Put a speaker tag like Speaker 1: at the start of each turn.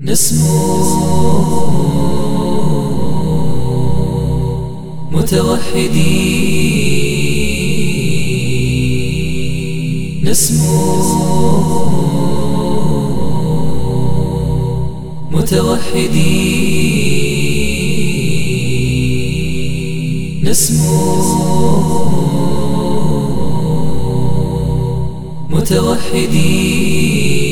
Speaker 1: نسمو متوحدين. نسمو متوحدين. نسمو متوحدين.